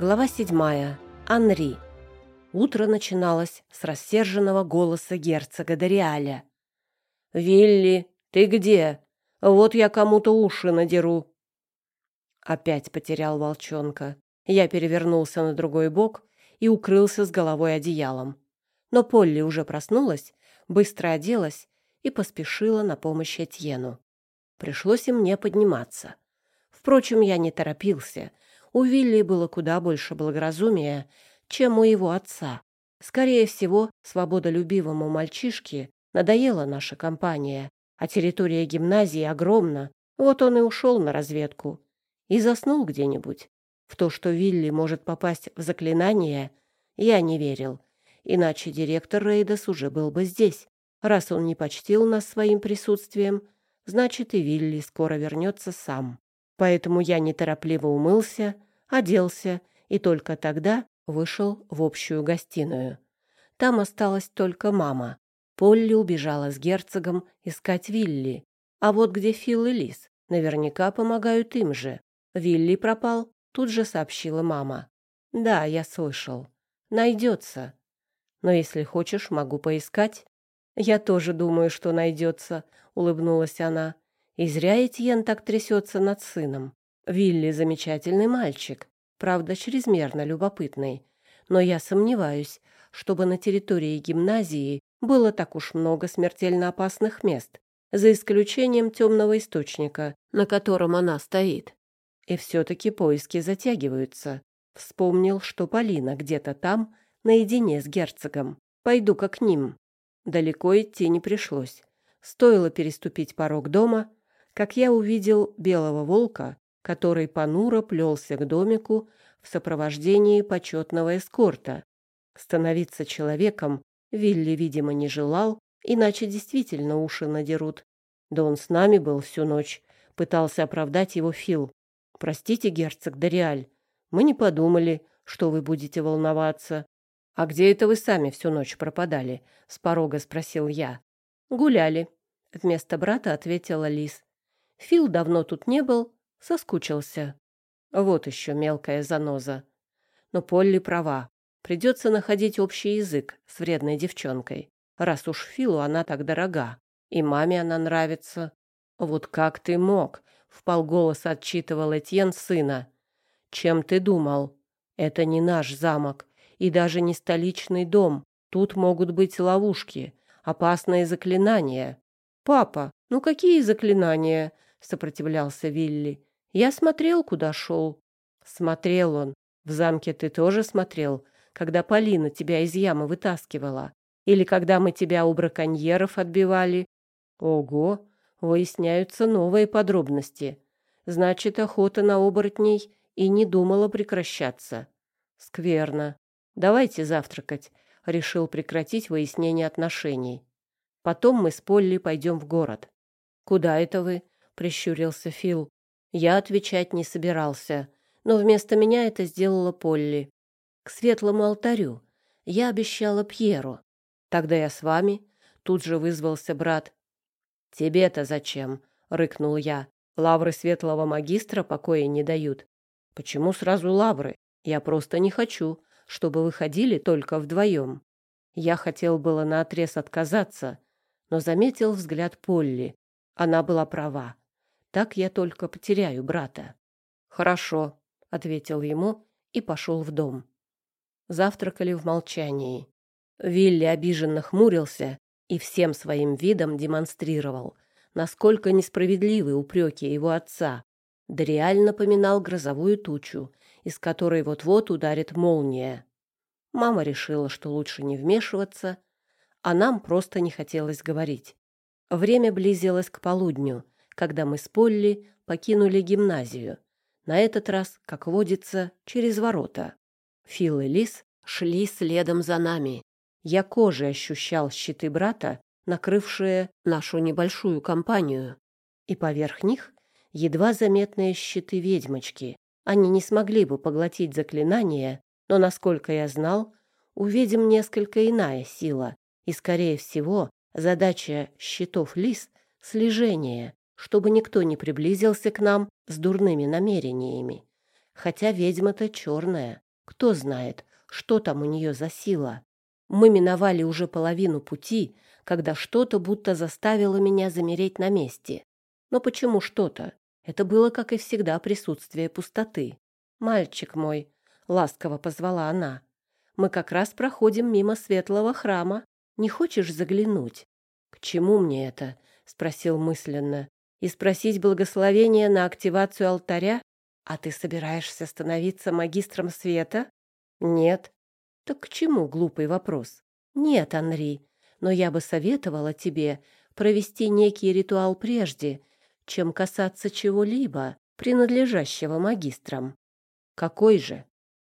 Глава седьмая. Анри. Утро начиналось с рассерженного голоса герцога Дориаля. «Вилли, ты где? Вот я кому-то уши надеру». Опять потерял волчонка. Я перевернулся на другой бок и укрылся с головой одеялом. Но Полли уже проснулась, быстро оделась и поспешила на помощь Этьену. Пришлось и мне подниматься. Впрочем, я не торопился. У Вилли было куда больше благоразумия, чем у его отца. Скорее всего, свободолюбивому мальчишке надоела наша компания, а территория гимназии огромна, вот он и ушел на разведку. И заснул где-нибудь. В то, что Вилли может попасть в заклинание, я не верил. Иначе директор Рейдас уже был бы здесь. Раз он не почтил нас своим присутствием, значит и Вилли скоро вернется сам. Поэтому я неторопливо умылся, оделся и только тогда вышел в общую гостиную. Там осталась только мама. Полли убежала с герцогом искать Вилли. А вот где Фил и Лис, наверняка помогают им же. Вилли пропал, тут же сообщила мама. Да, я слышал. Найдется. Но если хочешь, могу поискать. Я тоже думаю, что найдется, улыбнулась она. И зря Этьен так трясется над сыном. Вилли замечательный мальчик, правда, чрезмерно любопытный но я сомневаюсь, чтобы на территории гимназии было так уж много смертельно опасных мест, за исключением темного источника, на котором она стоит. И все-таки поиски затягиваются. Вспомнил, что Полина где-то там, наедине с герцогом. Пойду-ка к ним. Далеко идти не пришлось. Стоило переступить порог дома, как я увидел белого волка, который понуро плелся к домику в сопровождении почетного эскорта. Становиться человеком Вилли, видимо, не желал, иначе действительно уши надерут. Да он с нами был всю ночь, пытался оправдать его Фил. «Простите, герцог Дориаль, мы не подумали, что вы будете волноваться». «А где это вы сами всю ночь пропадали?» — с порога спросил я. «Гуляли», — вместо брата ответила Лис. «Фил давно тут не был, соскучился». Вот еще мелкая заноза. Но Полли права. Придется находить общий язык с вредной девчонкой, раз уж Филу она так дорога, и маме она нравится. Вот как ты мог? Вполголоса отчитывал Этьен сына. Чем ты думал? Это не наш замок и даже не столичный дом. Тут могут быть ловушки, опасные заклинания. Папа, ну какие заклинания? Сопротивлялся Вилли. Я смотрел, куда шел. Смотрел он. В замке ты тоже смотрел, когда Полина тебя из ямы вытаскивала? Или когда мы тебя у браконьеров отбивали? Ого, выясняются новые подробности. Значит, охота на оборотней и не думала прекращаться. Скверно. Давайте завтракать. Решил прекратить выяснение отношений. Потом мы с Полли пойдем в город. Куда это вы? Прищурился Фил. Я отвечать не собирался, но вместо меня это сделала Полли. К светлому алтарю. Я обещала Пьеру. Тогда я с вами. Тут же вызвался брат. Тебе-то зачем? рыкнул я. Лавры светлого магистра покоя не дают. Почему сразу лавры? Я просто не хочу, чтобы вы ходили только вдвоем. Я хотел было наотрез отказаться, но заметил взгляд Полли. Она была права. Так я только потеряю брата. Хорошо, ответил ему и пошел в дом. Завтракали в молчании. Вилли обиженно хмурился и всем своим видом демонстрировал, насколько несправедливы упреки его отца. Дориаль напоминал грозовую тучу, из которой вот-вот ударит молния. Мама решила, что лучше не вмешиваться, а нам просто не хотелось говорить. Время близилось к полудню, когда мы с Полли покинули гимназию. На этот раз, как водится, через ворота. Фил и Лис шли следом за нами. Я кожей ощущал щиты брата, накрывшие нашу небольшую компанию. И поверх них едва заметные щиты ведьмочки. Они не смогли бы поглотить заклинание, но, насколько я знал, у ведьм несколько иная сила, и, скорее всего, задача щитов лис — слежение, чтобы никто не приблизился к нам с дурными намерениями. Хотя ведьма-то черная, Кто знает, что там у нее за сила. Мы миновали уже половину пути, когда что-то будто заставило меня замереть на месте. Но почему что-то? Это было, как и всегда, присутствие пустоты. «Мальчик мой», — ласково позвала она, — «мы как раз проходим мимо светлого храма. Не хочешь заглянуть?» «К чему мне это?» — спросил мысленно. «И спросить благословение на активацию алтаря? А ты собираешься становиться магистром света?» «Нет». «Так к чему глупый вопрос?» «Нет, Анри, но я бы советовала тебе провести некий ритуал прежде, чем касаться чего-либо, принадлежащего магистрам. Какой же?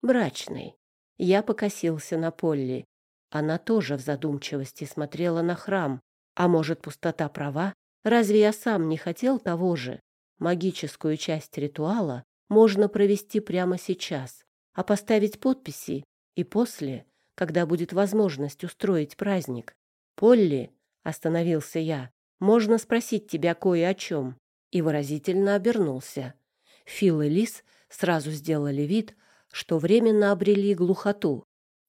Брачный. Я покосился на Полли. Она тоже в задумчивости смотрела на храм. А может, пустота права? Разве я сам не хотел того же? Магическую часть ритуала можно провести прямо сейчас, а поставить подписи и после, когда будет возможность устроить праздник. «Полли», — остановился я, — «можно спросить тебя кое о чем?» И выразительно обернулся. Фил и Лис сразу сделали вид, что временно обрели глухоту.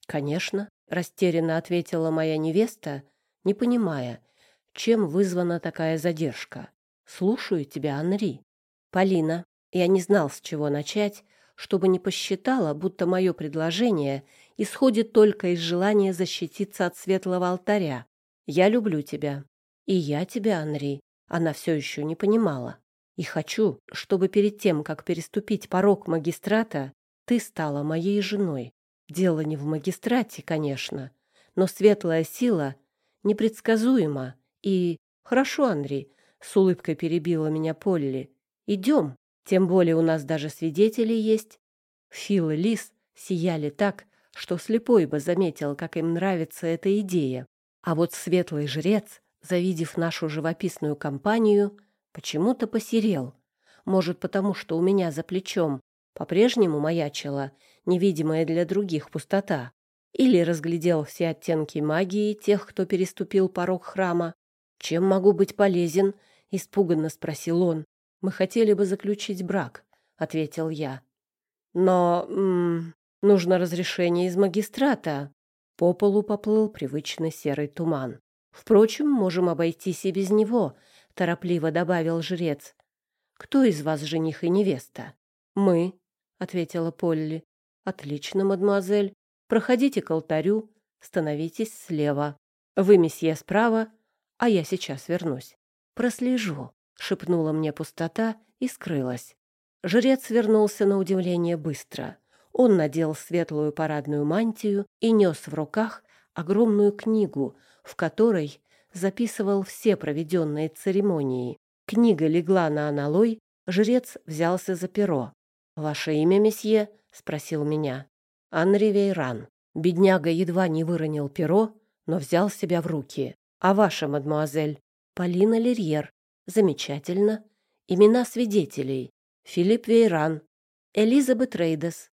«Конечно», — растерянно ответила моя невеста, не понимая, чем вызвана такая задержка. «Слушаю тебя, Анри». «Полина, я не знал, с чего начать, чтобы не посчитала, будто мое предложение исходит только из желания защититься от светлого алтаря. Я люблю тебя. И я тебя, Анри. Она все еще не понимала. И хочу, чтобы перед тем, как переступить порог магистрата, ты стала моей женой. Дело не в магистрате, конечно, но светлая сила непредсказуема. И... Хорошо, Анри, с улыбкой перебила меня Полли. Идем. Тем более у нас даже свидетели есть. Фил и Лис сияли так, что слепой бы заметил, как им нравится эта идея. А вот светлый жрец, завидев нашу живописную компанию, почему-то посерел. Может, потому что у меня за плечом по-прежнему маячила невидимая для других пустота. Или разглядел все оттенки магии тех, кто переступил порог храма. «Чем могу быть полезен?» — испуганно спросил он. «Мы хотели бы заключить брак», — ответил я. «Но м -м, нужно разрешение из магистрата». По полу поплыл привычный серый туман. «Впрочем, можем обойтись и без него», — торопливо добавил жрец. «Кто из вас жених и невеста?» «Мы», — ответила Полли. «Отлично, мадемуазель. Проходите к алтарю, становитесь слева. Вы, месье, справа, а я сейчас вернусь. Прослежу», — шепнула мне пустота и скрылась. Жрец вернулся на удивление быстро. Он надел светлую парадную мантию и нес в руках огромную книгу, в которой записывал все проведенные церемонии. Книга легла на аналой, жрец взялся за перо. «Ваше имя, месье?» — спросил меня. «Анри Вейран». Бедняга едва не выронил перо, но взял себя в руки. «А ваша, мадемуазель?» «Полина Лерьер». «Замечательно. Имена свидетелей. Филипп Вейран. Элизабет Рейдес.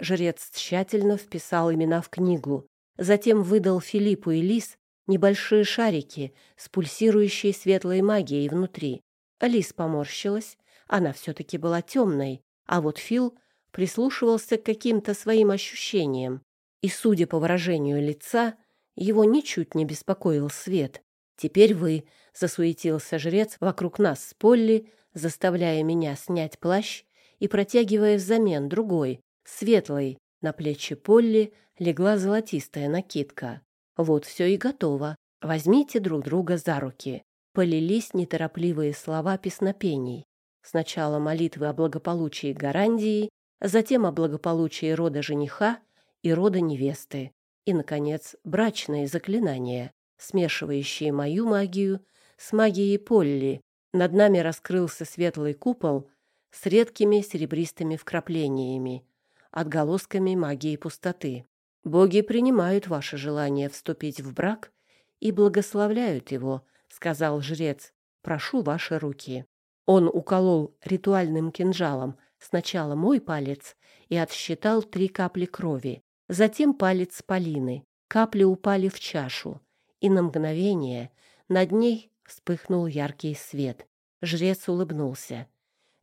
Жрец тщательно вписал имена в книгу, затем выдал Филиппу и Лис небольшие шарики с пульсирующей светлой магией внутри. Лис поморщилась, она все-таки была темной, а вот Фил прислушивался к каким-то своим ощущениям, и, судя по выражению лица, его ничуть не беспокоил свет. «Теперь вы», — засуетился жрец вокруг нас с Полли, заставляя меня снять плащ и протягивая взамен другой, светлый. На плечи Полли легла золотистая накидка. Вот все и готово. Возьмите друг друга за руки. Полились неторопливые слова песнопений. Сначала молитвы о благополучии Гарандии, затем о благополучии рода жениха и рода невесты. И, наконец, брачные заклинания, смешивающие мою магию с магией Полли. Над нами раскрылся светлый купол с редкими серебристыми вкраплениями, отголосками магии пустоты. Боги принимают ваше желание вступить в брак и благословляют его, сказал жрец. Прошу ваши руки. Он уколол ритуальным кинжалом сначала мой палец и отсчитал три капли крови, затем палец Полины. Капли упали в чашу, и на мгновение над ней вспыхнул яркий свет. Жрец улыбнулся.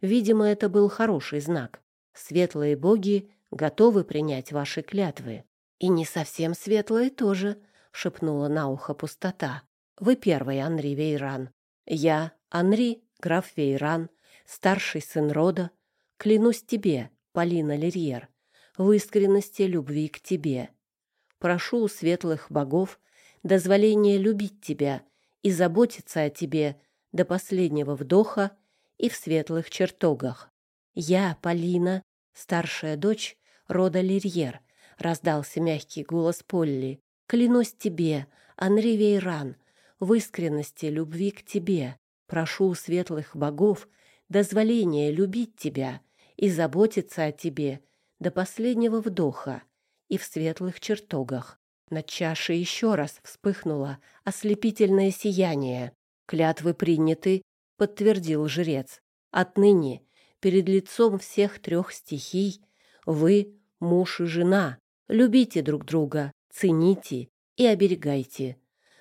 Видимо, это был хороший знак. Светлые боги готовы принять ваши клятвы. И не совсем светлые тоже, шепнула на ухо пустота. Вы первый, Анри Вейран. Я, Анри, граф Вейран, старший сын рода, клянусь тебе, Полина Лерьер, в искренности любви к тебе. Прошу у светлых богов дозволения любить тебя и заботиться о тебе до последнего вдоха и в светлых чертогах. Я, Полина, старшая дочь рода Лерьер, раздался мягкий голос Полли. Клянусь тебе, Анри Вейран, в искренности любви к тебе. Прошу у светлых богов дозволения любить тебя и заботиться о тебе до последнего вдоха и в светлых чертогах. Над чашей еще раз вспыхнуло ослепительное сияние. Клятвы приняты, подтвердил жрец. Отныне перед лицом всех трех стихий вы муж и жена. Любите друг друга, цените и оберегайте.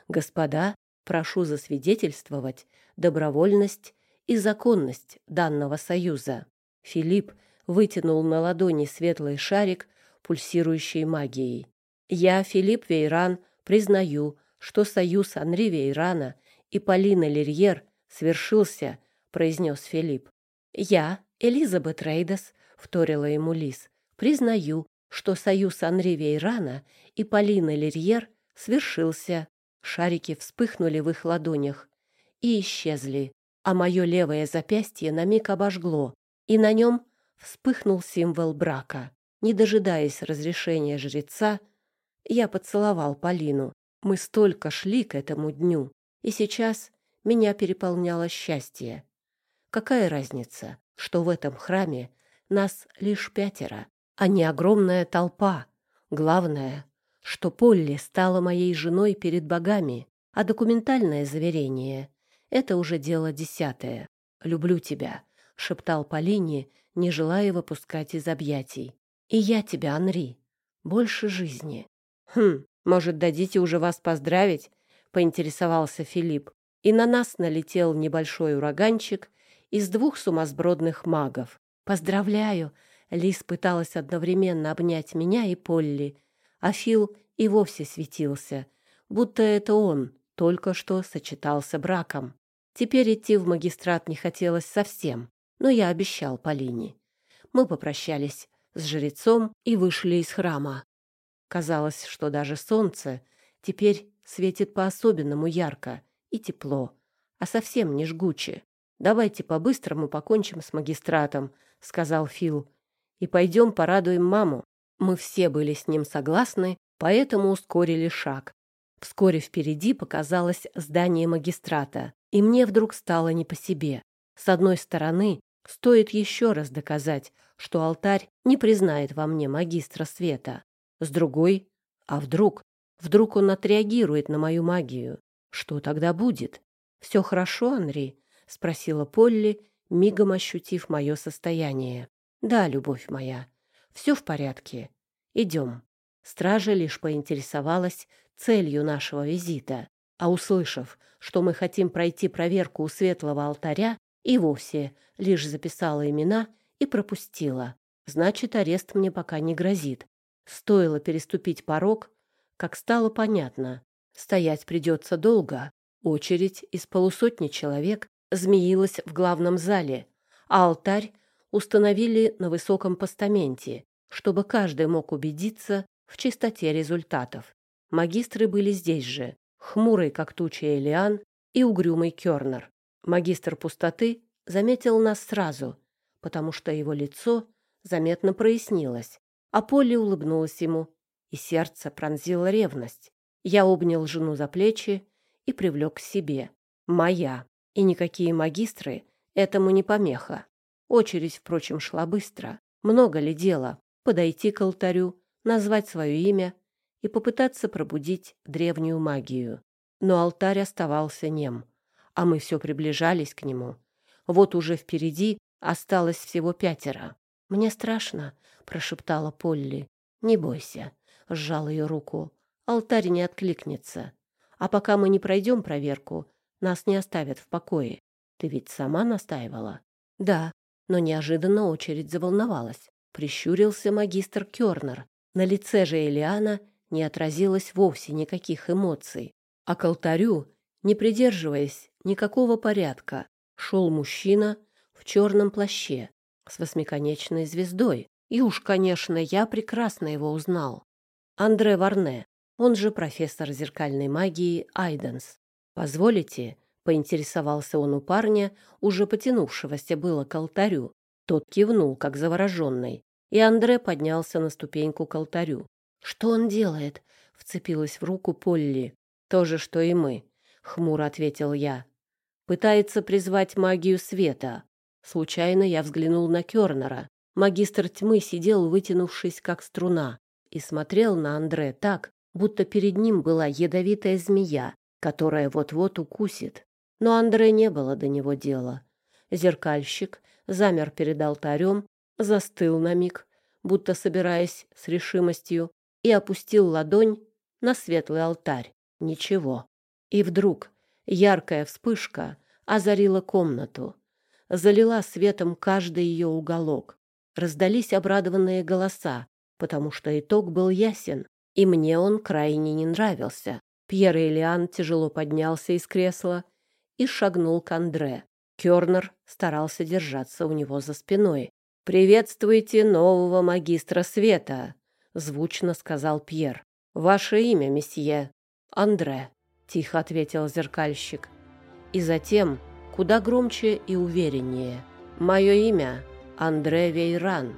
Господа, прошу засвидетельствовать добровольность и законность данного союза. Филипп вытянул на ладони светлый шарик, пульсирующий магией. «Я, Филипп Вейран, признаю, что союз Анри Вейрана и Полины Лерьер свершился», — произнес Филипп. «Я, Элизабет Рейдас», — вторила ему Лис, — «признаю, что союз Анри Вейрана и Полины Лерьер свершился». Шарики вспыхнули в их ладонях и исчезли, а мое левое запястье на миг обожгло, и на нем вспыхнул символ брака. Не дожидаясь разрешения жреца, я поцеловал Полину. Мы столько шли к этому дню, и сейчас меня переполняло счастье. Какая разница, что в этом храме нас лишь пятеро, а не огромная толпа. Главное, что Полли стала моей женой перед богами, а документальное заверение — это уже дело десятое. «Люблю тебя», — шептал Полине, не желая выпускать из объятий. «И я тебя, Анри. Больше жизни». «Хм, может, дадите уже вас поздравить?» — поинтересовался Филипп. И на нас налетел небольшой ураганчик из двух сумасбродных магов. «Поздравляю!» — Лис пыталась одновременно обнять меня и Полли, а Фил и вовсе светился, будто это он только что сочетался браком. Теперь идти в магистрат не хотелось совсем, но я обещал Полине. Мы попрощались с жрецом и вышли из храма. Казалось, что даже солнце теперь светит по-особенному ярко и тепло, а совсем не жгуче. «Давайте по-быстрому покончим с магистратом», — сказал Фил, — «и пойдем порадуем маму». Мы все были с ним согласны, поэтому ускорили шаг. Вскоре впереди показалось здание магистрата, и мне вдруг стало не по себе. С одной стороны, стоит еще раз доказать, что алтарь не признает во мне магистра света. С другой, а вдруг? Вдруг он отреагирует на мою магию? Что тогда будет? «Все хорошо, Анри?» — спросила Полли, мигом ощутив мое состояние. «Да, любовь моя, все в порядке. Идем». Стража лишь поинтересовалась целью нашего визита, а услышав, что мы хотим пройти проверку у светлого алтаря, и вовсе лишь записала имена и пропустила. Значит, арест мне пока не грозит. Стоило переступить порог, как стало понятно. Стоять придется долго. Очередь из полусотни человек змеилась в главном зале, а алтарь установили на высоком постаменте, чтобы каждый мог убедиться в чистоте результатов. Магистры были здесь же, хмурый, как туча Элиан, и угрюмый Кёрнер. Магистр пустоты заметил нас сразу, потому что его лицо заметно прояснилось, а Полли улыбнулась ему, и сердце пронзило ревность. Я обнял жену за плечи и привлек к себе. Моя. И никакие магистры этому не помеха. Очередь, впрочем, шла быстро. Много ли дела? Подойти к алтарю, назвать свое имя и попытаться пробудить древнюю магию. Но алтарь оставался нем, а мы все приближались к нему. Вот уже впереди осталось всего пятеро. «Мне страшно», — прошептала Полли. «Не бойся», — сжал ее руку. «Алтарь не откликнется. А пока мы не пройдем проверку, нас не оставят в покое. Ты ведь сама настаивала?» «Да», но неожиданно очередь заволновалась. Прищурился магистр Кёрнер. На лице же Элиана не отразилось вовсе никаких эмоций. А к алтарю, не придерживаясь никакого порядка, шел мужчина в черном плаще с восьмиконечной звездой. И уж, конечно, я прекрасно его узнал. Андре Варне, он же профессор зеркальной магии Айденс. «Позволите?» — поинтересовался он у парня, уже потянувшегося было к алтарю. Тот кивнул, как завороженный, и Андре поднялся на ступеньку к алтарю. «Что он делает?» — вцепилась в руку Полли. «То же, что и мы», — хмуро ответил я. «Пытается призвать магию света». Случайно я взглянул на Кёрнера. Магистр тьмы сидел, вытянувшись, как струна, и смотрел на Андре так, будто перед ним была ядовитая змея, которая вот-вот укусит. Но Андре не было до него дела. Зеркальщик замер перед алтарем, застыл на миг, будто собираясь с решимостью, и опустил ладонь на светлый алтарь. Ничего. И вдруг яркая вспышка озарила комнату, залила светом каждый ее уголок. Раздались обрадованные голоса, потому что итог был ясен, и мне он крайне не нравился. Пьер Элиан тяжело поднялся из кресла и шагнул к Андре. Кёрнер старался держаться у него за спиной. «Приветствуйте нового магистра света», — звучно сказал Пьер. «Ваше имя, месье?» «Андре», — тихо ответил зеркальщик. И затем, куда громче и увереннее, «Мое имя Андре Вейран».